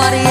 somebody